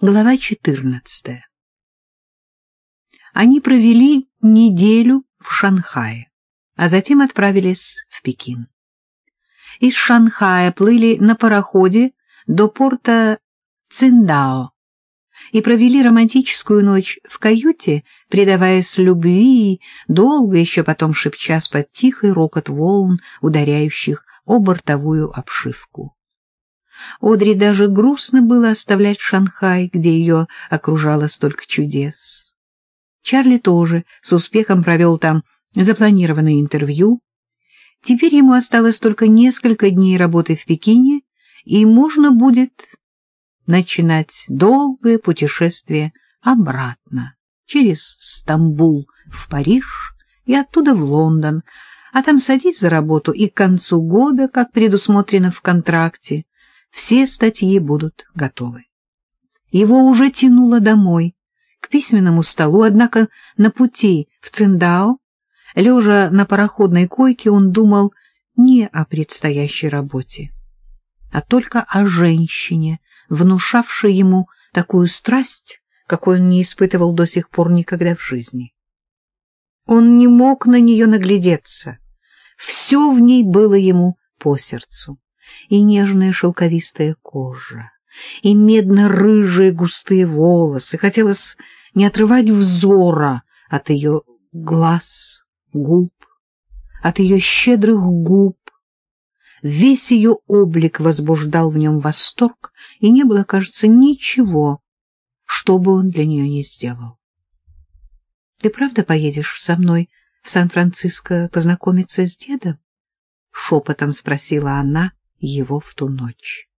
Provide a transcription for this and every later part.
Глава 14. Они провели неделю в Шанхае, а затем отправились в Пекин. Из Шанхая плыли на пароходе до порта Циндао и провели романтическую ночь в каюте, предаваясь любви, долго еще потом шепчась под тихий рокот волн, ударяющих о бортовую обшивку. Одри даже грустно было оставлять Шанхай, где ее окружало столько чудес. Чарли тоже с успехом провел там запланированное интервью. Теперь ему осталось только несколько дней работы в Пекине, и можно будет начинать долгое путешествие обратно, через Стамбул в Париж и оттуда в Лондон, а там садись за работу, и к концу года, как предусмотрено в контракте, все статьи будут готовы. Его уже тянуло домой, к письменному столу, однако на пути в Циндао, лежа на пароходной койке, он думал не о предстоящей работе, а только о женщине, внушавшей ему такую страсть, какой он не испытывал до сих пор никогда в жизни. Он не мог на нее наглядеться, все в ней было ему по сердцу и нежная шелковистая кожа, и медно-рыжие густые волосы. Хотелось не отрывать взора от ее глаз, губ, от ее щедрых губ. Весь ее облик возбуждал в нем восторг, и не было, кажется, ничего, что бы он для нее не сделал. — Ты правда поедешь со мной в Сан-Франциско познакомиться с дедом? — шепотом спросила она, — его в ту ночь.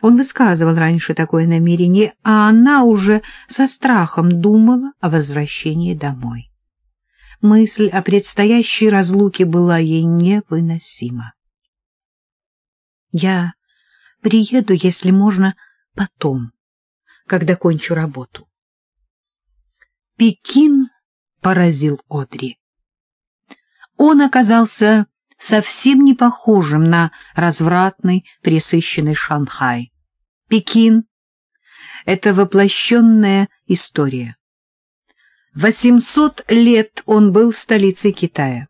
Он высказывал раньше такое намерение, а она уже со страхом думала о возвращении домой. Мысль о предстоящей разлуке была ей невыносима. «Я приеду, если можно, потом, когда кончу работу». Пекин поразил Одри. Он оказался совсем не похожим на развратный, пресыщенный Шанхай. Пекин — это воплощенная история. Восемьсот лет он был столицей Китая.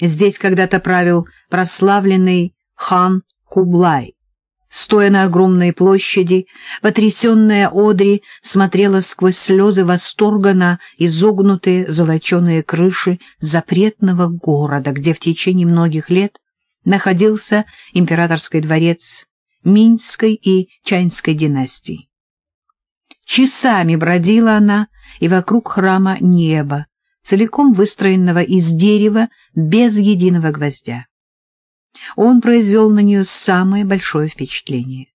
Здесь когда-то правил прославленный хан Кублай. Стоя на огромной площади, потрясенная Одри смотрела сквозь слезы восторга на изогнутые золоченые крыши запретного города, где в течение многих лет находился императорский дворец Минской и Чаньской династий. Часами бродила она и вокруг храма неба, целиком выстроенного из дерева без единого гвоздя он произвел на нее самое большое впечатление.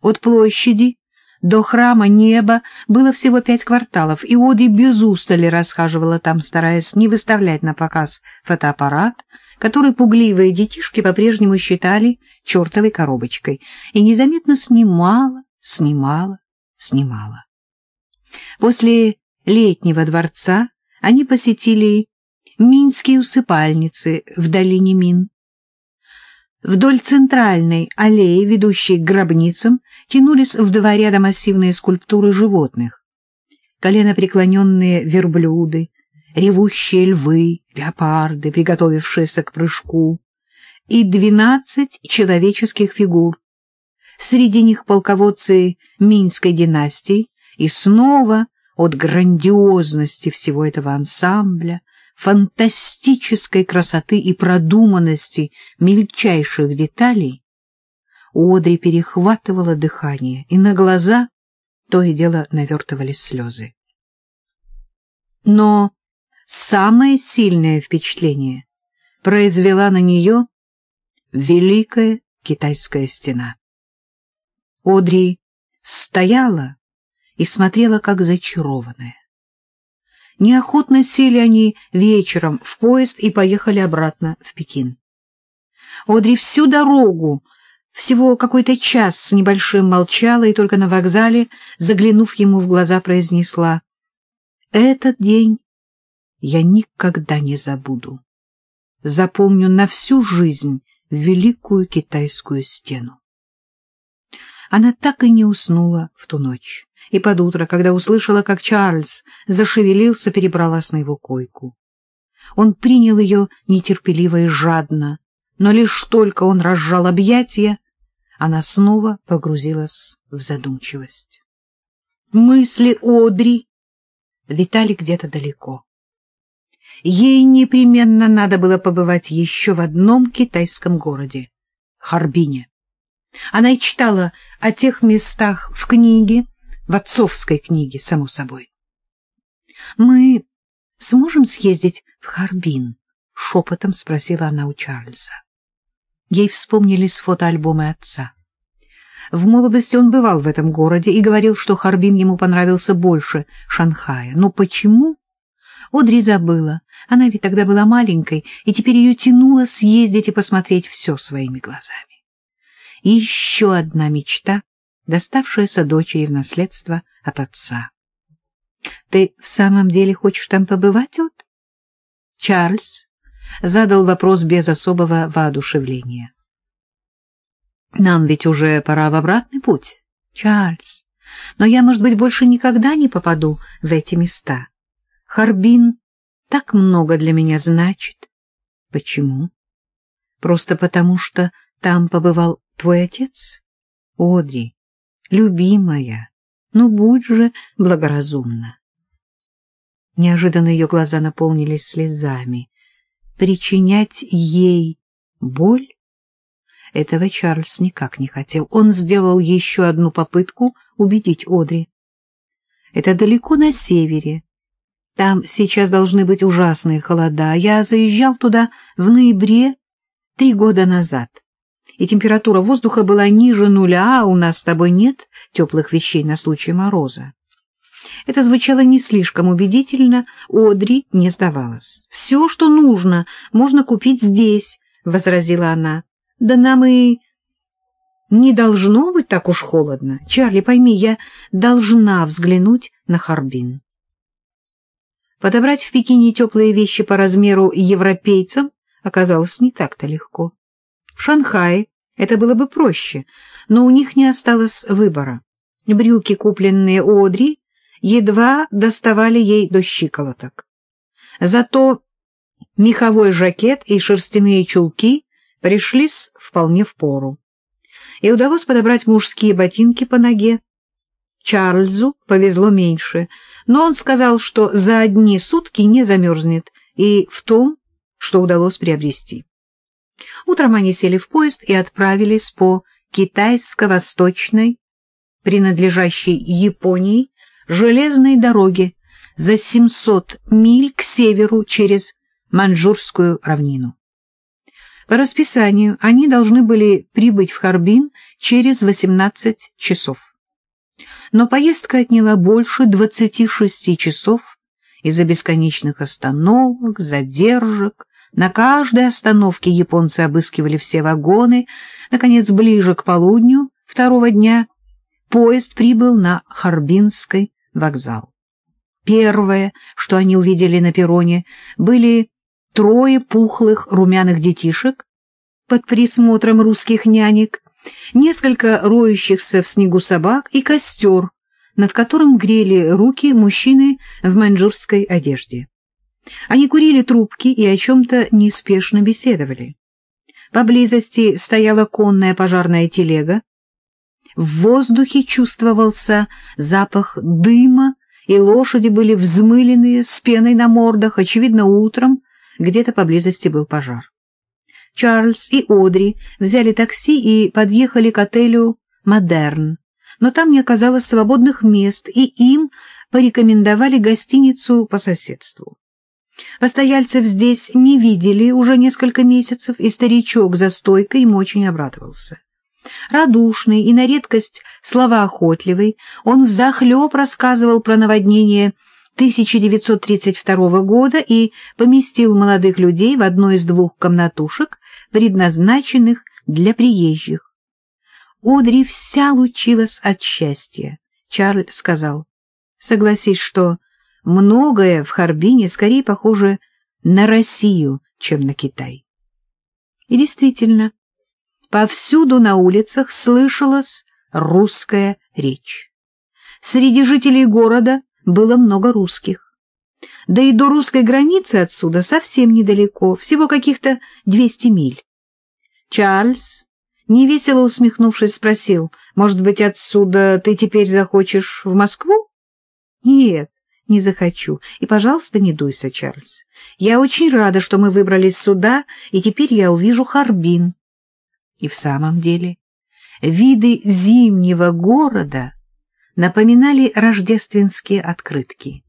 От площади до храма неба было всего пять кварталов, и Оди без устали расхаживала там, стараясь не выставлять на показ фотоаппарат, который пугливые детишки по-прежнему считали чертовой коробочкой, и незаметно снимала, снимала, снимала. После летнего дворца они посетили Минские усыпальницы в долине Мин, Вдоль центральной аллеи, ведущей к гробницам, тянулись в два ряда массивные скульптуры животных. Коленопреклоненные верблюды, ревущие львы, леопарды, приготовившиеся к прыжку, и двенадцать человеческих фигур. Среди них полководцы Минской династии, и снова от грандиозности всего этого ансамбля фантастической красоты и продуманности мельчайших деталей, Одри перехватывало дыхание, и на глаза то и дело навертывались слезы. Но самое сильное впечатление произвела на нее Великая Китайская стена. Одри стояла и смотрела, как зачарованная. Неохотно сели они вечером в поезд и поехали обратно в Пекин. Одри всю дорогу, всего какой-то час с небольшим молчала и только на вокзале, заглянув ему в глаза, произнесла «Этот день я никогда не забуду. Запомню на всю жизнь великую китайскую стену». Она так и не уснула в ту ночь, и под утро, когда услышала, как Чарльз зашевелился, перебралась на его койку. Он принял ее нетерпеливо и жадно, но лишь только он разжал объятия, она снова погрузилась в задумчивость. Мысли Одри витали где-то далеко. Ей непременно надо было побывать еще в одном китайском городе — Харбине. Она и читала о тех местах в книге, в отцовской книге, само собой. «Мы сможем съездить в Харбин?» — шепотом спросила она у Чарльза. Ей вспомнились фотоальбомы отца. В молодости он бывал в этом городе и говорил, что Харбин ему понравился больше Шанхая. Но почему? Одри забыла. Она ведь тогда была маленькой, и теперь ее тянуло съездить и посмотреть все своими глазами. И еще одна мечта, доставшаяся дочери в наследство от отца. — Ты в самом деле хочешь там побывать, От? Чарльз задал вопрос без особого воодушевления. Нам ведь уже пора в обратный путь, Чарльз. Но я, может быть, больше никогда не попаду в эти места. Харбин так много для меня значит. Почему? Просто потому, что там побывал твой отец? Одри, любимая, ну будь же благоразумна. Неожиданно ее глаза наполнились слезами. Причинять ей боль? Этого Чарльз никак не хотел. Он сделал еще одну попытку убедить Одри. Это далеко на севере. Там сейчас должны быть ужасные холода. Я заезжал туда в ноябре три года назад, и температура воздуха была ниже нуля, а у нас с тобой нет теплых вещей на случай мороза. Это звучало не слишком убедительно, Одри не сдавалась. «Все, что нужно, можно купить здесь», — возразила она. Да нам и не должно быть так уж холодно. Чарли, пойми, я должна взглянуть на Харбин. Подобрать в Пекине теплые вещи по размеру европейцам оказалось не так-то легко. В Шанхае это было бы проще, но у них не осталось выбора. Брюки, купленные Одри, едва доставали ей до щиколоток. Зато меховой жакет и шерстяные чулки пришлись вполне в пору. И удалось подобрать мужские ботинки по ноге. Чарльзу повезло меньше, но он сказал, что за одни сутки не замерзнет, и в том, что удалось приобрести. Утром они сели в поезд и отправились по китайско-восточной, принадлежащей Японии, железной дороге за 700 миль к северу через Манчжурскую равнину. По расписанию они должны были прибыть в Харбин через 18 часов. Но поездка отняла больше 26 часов из-за бесконечных остановок, задержек. На каждой остановке японцы обыскивали все вагоны. Наконец, ближе к полудню второго дня поезд прибыл на Харбинский вокзал. Первое, что они увидели на перроне, были трое пухлых румяных детишек под присмотром русских нянек, несколько роющихся в снегу собак и костер, над которым грели руки мужчины в маньчжурской одежде. Они курили трубки и о чем-то неспешно беседовали. Поблизости стояла конная пожарная телега. В воздухе чувствовался запах дыма, и лошади были взмыленные, с пеной на мордах, очевидно, утром где-то поблизости был пожар. Чарльз и Одри взяли такси и подъехали к отелю «Модерн», но там не оказалось свободных мест, и им порекомендовали гостиницу по соседству. Постояльцев здесь не видели уже несколько месяцев, и старичок за стойкой им очень обрадовался. Радушный и на редкость словоохотливый, он взахлеб рассказывал про наводнение 1932 года и поместил молодых людей в одну из двух комнатушек, предназначенных для приезжих. Одри вся лучилась от счастья. Чарльз сказал, согласись, что многое в Харбине скорее похоже на Россию, чем на Китай. И действительно, повсюду на улицах слышалось русская речь. Среди жителей города было много русских. Да и до русской границы отсюда совсем недалеко, всего каких-то 200 миль. Чарльз, невесело усмехнувшись, спросил, «Может быть, отсюда ты теперь захочешь в Москву?» «Нет, не захочу. И, пожалуйста, не дуйся, Чарльз. Я очень рада, что мы выбрались сюда, и теперь я увижу Харбин». И в самом деле виды зимнего города напоминали рождественские открытки.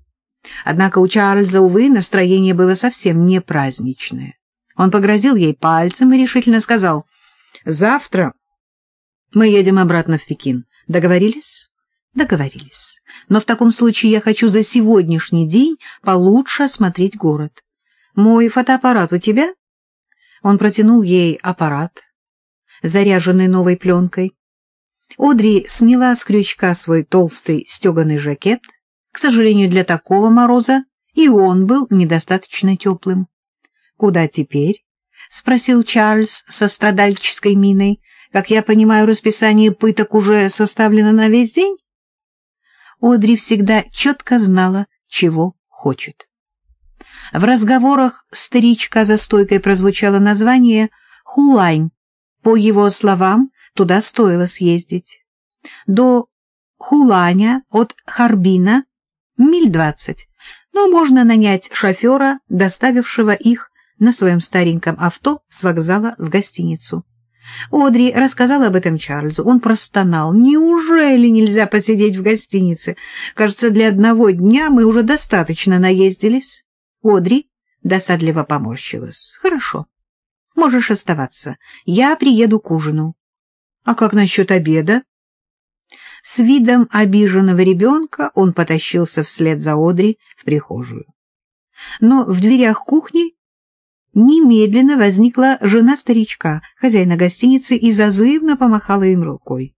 Однако у Чарльза, увы, настроение было совсем не праздничное. Он погрозил ей пальцем и решительно сказал, «Завтра мы едем обратно в Пекин. Договорились?» «Договорились. Но в таком случае я хочу за сегодняшний день получше осмотреть город. Мой фотоаппарат у тебя?» Он протянул ей аппарат, заряженный новой пленкой. Одри сняла с крючка свой толстый стеганый жакет. К сожалению, для такого мороза и он был недостаточно теплым. «Куда теперь?» — спросил Чарльз со страдальческой миной. «Как я понимаю, расписание пыток уже составлено на весь день?» Одри всегда четко знала, чего хочет. В разговорах старичка за стойкой прозвучало название «Хулань». По его словам, туда стоило съездить. До Хуланя от Харбина миль двадцать, но можно нанять шофера, доставившего их на своем стареньком авто с вокзала в гостиницу. Одри рассказала об этом Чарльзу. Он простонал. «Неужели нельзя посидеть в гостинице? Кажется, для одного дня мы уже достаточно наездились». Одри досадливо поморщилась. «Хорошо, можешь оставаться. Я приеду к ужину». «А как насчет обеда?» С видом обиженного ребенка он потащился вслед за Одри в прихожую. Но в дверях кухни немедленно возникла жена старичка, хозяина гостиницы, и зазывно помахала им рукой.